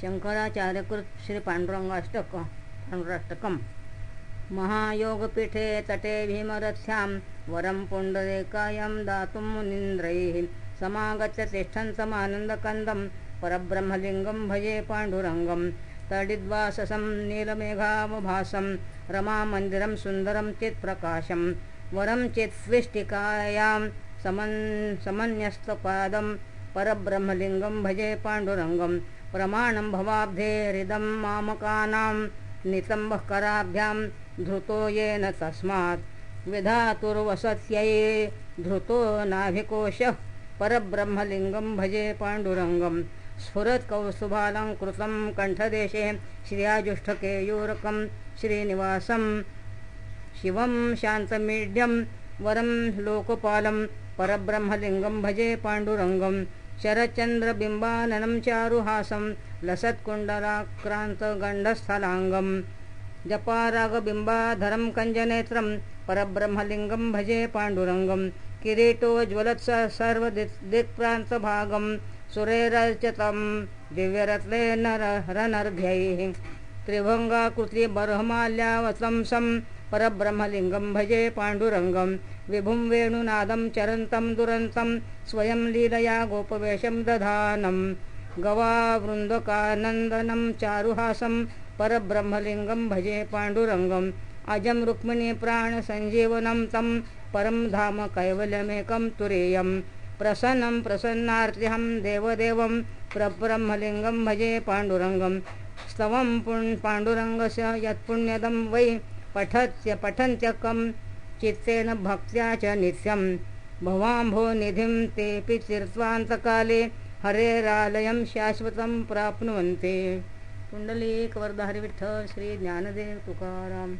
शङ्कराचार्यकृत् श्रीपाण्डुरङ्गाष्टक पाण्डुराष्टकं। महायोगपीठे तटे भीमरथ्यां वरं पुण्डरेकायं दातुं मुनीन्द्रैः समागत्य तिष्ठन्तमानन्दकन्दं परब्रह्मलिङ्गं भजे पाण्डुरङ्गं। तडिद्वाससं नीलमेघावभासं रमामन्दिरं सुन्दरं चित्प्रकाशं। वरं चित्स्विष्टिकायां समन् समन्यस्तपादं परब्रह्मलिङ्गं भजे पाण्डुरङ्गं प्रमाणं भवाब्धेरिदं मामकानां नितम्बःकराभ्यां धृतो येन तस्मात् विधातुर्वसत्यै धृतो नाभिकोशः परब्रह्मलिङ्गं भजे पाण्डुरङ्गं स्फुरत्कौस्तुभालङ्कृतं कण्ठदेशे श्रियाजुष्ठकेयूरकं श्रीनिवासं शिवं शान्तमीढ्यं वरं लोकपालं परब्रह्मलिङ्गं भजे पाण्डुरङ्गं शरच्चन्द्रबिम्बाननं चारुहासं लसत्कुण्डलाक्रान्तगण्डस्थलाङ्गं जपारागबिम्बाधरं कञ्जनेत्रं परब्रह्मलिङ्गं भजे पाण्डुरङ्गं किरीटोज्ज्वलत्स सर्वदिक्प्रान्तभागं सुरेरचितं दिव्यरत्नेन रनर्घ्यैः त्रिभङ्गाकृतिबर्हमाल्यावतंसं परब्रह्मलिङ्गं भजे पाण्डुरङ्गं। विभुं वेणुनादं चरन्तं दुरन्तं स्वयं लीलया गोपवेशं दधानं। गवावृन्दकानन्दनं चारुहासं परब्रह्मलिङ्गं भजे पाण्डुरङ्गम्। अजं रुक्मिणीप्राणसञ्जीवनं तं परं धाम कैवल्यमेकं तुरेयं। प्रसन्नं प्रसन्नार्त्यहं देवदेवं प्रब्रह्मलिङ्गं भजे पाण्डुरङ्गं स्तवं पुण् पाण्डुरङ्गस्य यत्पुण्यदं वै पठत्य पठन्त्यकं चित्तेन भक्त्या च नित्यं। भवाम्भोनिधिं तेऽपि तीर्त्वान्तकाले हरेरालयं शाश्वतं प्राप्नुवन्ति। कुण्डलीकवरदहरिविठ्ठल श्री ज्ञानदेव तुकाराम